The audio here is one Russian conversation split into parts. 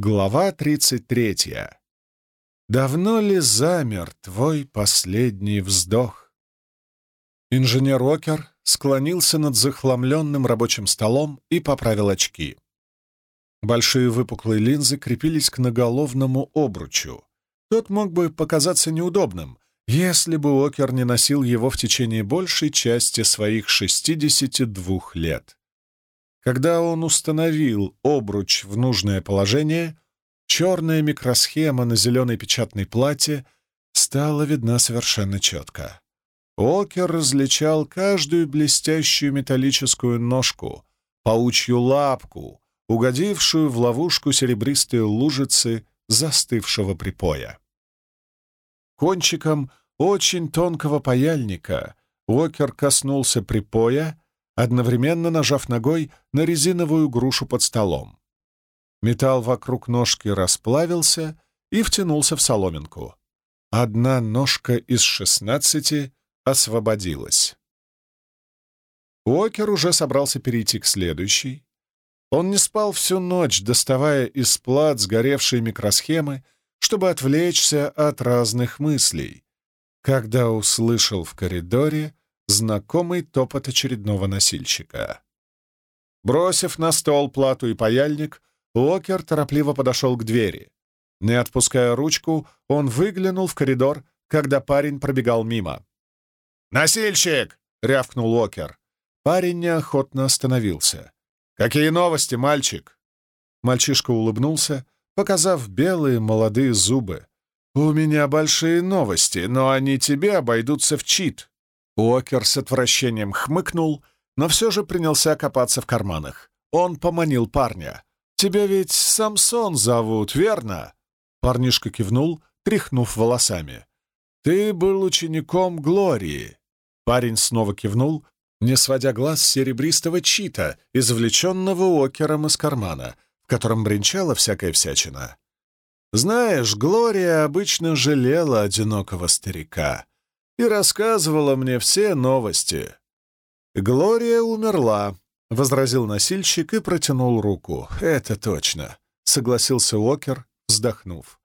Глава 33. Давно ли замер твой последний вздох? Инженер Окер склонился над захламленным рабочим столом и поправил очки. Большие выпуклые линзы крепились к наголовному обручу. Тот мог бы показаться неудобным, если бы Окер не носил его в течение большей части своих 62 лет. Когда он установил обруч в нужное положение, черная микросхема на зеленой печатной плате стала видна совершенно четко. Окер различал каждую блестящую металлическую ножку, паучью лапку, угодившую в ловушку серебристой лужицы застывшего припоя. Кончиком очень тонкого паяльника Окер коснулся припоя одновременно нажав ногой на резиновую грушу под столом. Металл вокруг ножки расплавился и втянулся в соломинку. Одна ножка из шестнадцати освободилась. Уокер уже собрался перейти к следующей. Он не спал всю ночь, доставая из плат сгоревшие микросхемы, чтобы отвлечься от разных мыслей, когда услышал в коридоре знакомый топот очередного носильщика. Бросив на стол плату и паяльник, Уокер торопливо подошел к двери. Не отпуская ручку, он выглянул в коридор, когда парень пробегал мимо. «Носильщик!» — рявкнул Уокер. Парень неохотно остановился. «Какие новости, мальчик?» Мальчишка улыбнулся, показав белые молодые зубы. «У меня большие новости, но они тебе обойдутся в чит». Уокер с отвращением хмыкнул, но все же принялся копаться в карманах. Он поманил парня. «Тебя ведь Самсон зовут, верно?» Парнишка кивнул, тряхнув волосами. «Ты был учеником Глории». Парень снова кивнул, не сводя глаз серебристого чита, извлеченного Уокером из кармана, в котором бренчала всякая всячина. «Знаешь, Глория обычно жалела одинокого старика и рассказывала мне все новости. «Глория умерла», — возразил носильщик и протянул руку. «Это точно», — согласился Уокер, вздохнув.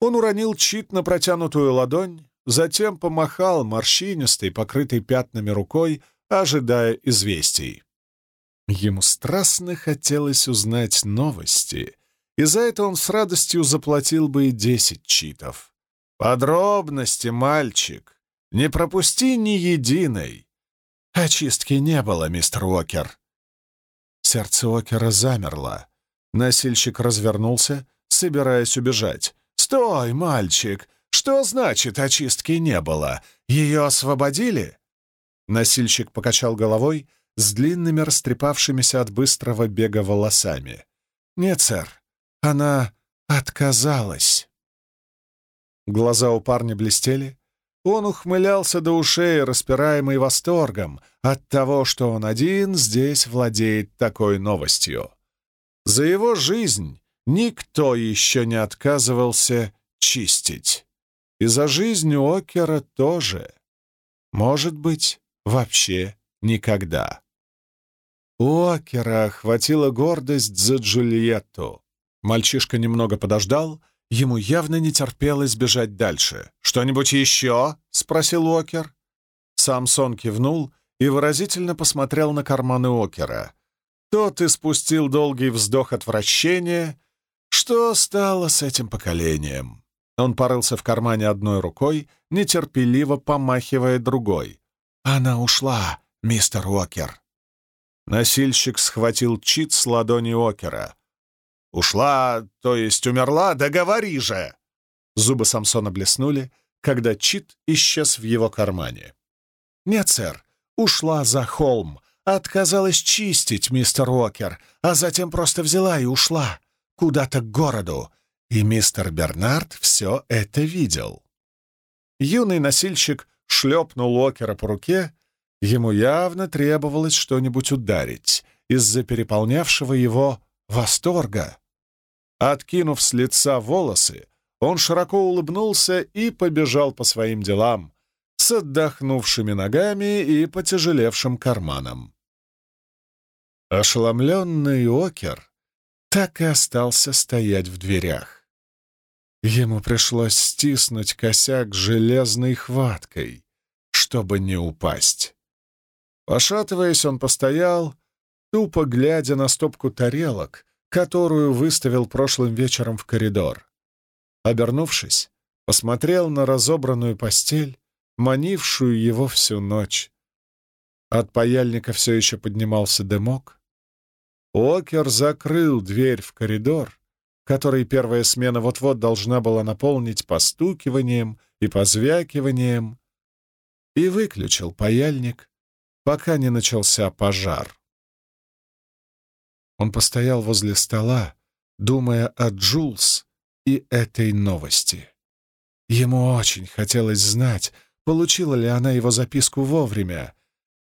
Он уронил чит на протянутую ладонь, затем помахал морщинистой, покрытой пятнами рукой, ожидая известий. Ему страстно хотелось узнать новости, и за это он с радостью заплатил бы и десять читов. «Подробности, мальчик!» Не пропусти ни единой. Очистки не было, мистер Уокер. Сердце Уокера замерло. Носильщик развернулся, собираясь убежать. «Стой, мальчик! Что значит очистки не было? Ее освободили?» Носильщик покачал головой с длинными растрепавшимися от быстрого бега волосами. «Нет, сэр, она отказалась». Глаза у парня блестели, он ухмылялся до ушей, распираемый восторгом от того, что он один здесь владеет такой новостью. За его жизнь никто еще не отказывался чистить. И за жизнь Окера тоже. Может быть, вообще никогда. У Окера охватила гордость за Джульетту. Мальчишка немного подождал — Ему явно не терпелось бежать дальше. «Что-нибудь еще?» — спросил Уокер. Самсон кивнул и выразительно посмотрел на карманы Окера. Тот испустил долгий вздох отвращения. Что стало с этим поколением? Он порылся в кармане одной рукой, нетерпеливо помахивая другой. «Она ушла, мистер Уокер». Носильщик схватил чит с ладони Окера. «Ушла, то есть умерла? Да говори же!» Зубы Самсона блеснули, когда чит исчез в его кармане. «Нет, сэр, ушла за холм, отказалась чистить, мистер Уокер, а затем просто взяла и ушла куда-то к городу, и мистер Бернард все это видел». Юный носильщик шлепнул Уокера по руке, ему явно требовалось что-нибудь ударить из-за переполнявшего его восторга. Откинув с лица волосы, он широко улыбнулся и побежал по своим делам с отдохнувшими ногами и потяжелевшим карманом. Ошеломленный Окер так и остался стоять в дверях. Ему пришлось стиснуть косяк железной хваткой, чтобы не упасть. Пошатываясь, он постоял, тупо глядя на стопку тарелок, которую выставил прошлым вечером в коридор. Обернувшись, посмотрел на разобранную постель, манившую его всю ночь. От паяльника все еще поднимался дымок. Окер закрыл дверь в коридор, который первая смена вот-вот должна была наполнить постукиванием и позвякиванием, и выключил паяльник, пока не начался пожар. Он постоял возле стола, думая о Джулс и этой новости. Ему очень хотелось знать, получила ли она его записку вовремя.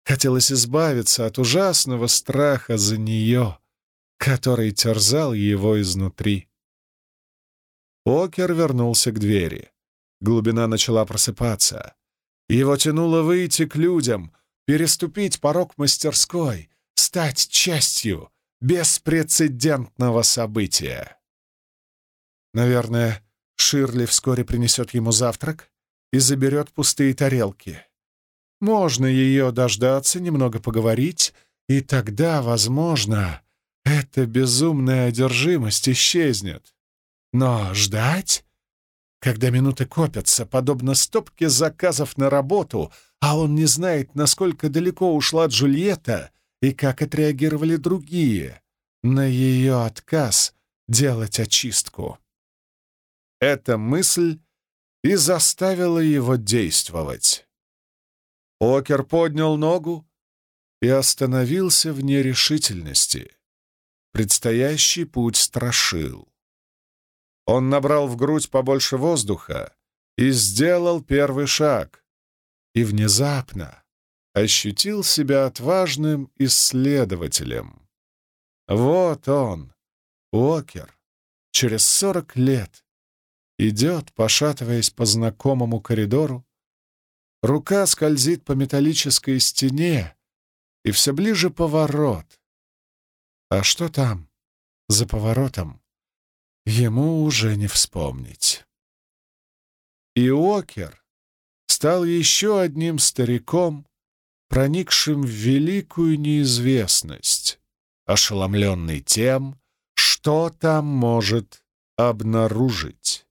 Хотелось избавиться от ужасного страха за нее, который терзал его изнутри. Окер вернулся к двери. Глубина начала просыпаться. Его тянуло выйти к людям, переступить порог мастерской, стать частью беспрецедентного события. Наверное, Ширли вскоре принесет ему завтрак и заберет пустые тарелки. Можно ее дождаться, немного поговорить, и тогда, возможно, эта безумная одержимость исчезнет. Но ждать? Когда минуты копятся, подобно стопке заказов на работу, а он не знает, насколько далеко ушла Джульетта и как отреагировали другие на ее отказ делать очистку. Эта мысль и заставила его действовать. Окер поднял ногу и остановился в нерешительности. Предстоящий путь страшил. Он набрал в грудь побольше воздуха и сделал первый шаг. И внезапно ощутил себя отважным исследователем. Вот он, Уокер, через сорок лет, идет, пошатываясь по знакомому коридору. Рука скользит по металлической стене, и все ближе поворот. А что там, за поворотом, ему уже не вспомнить. И Уокер стал еще одним стариком, проникшим в великую неизвестность ошеломленный тем, что там может обнаружить.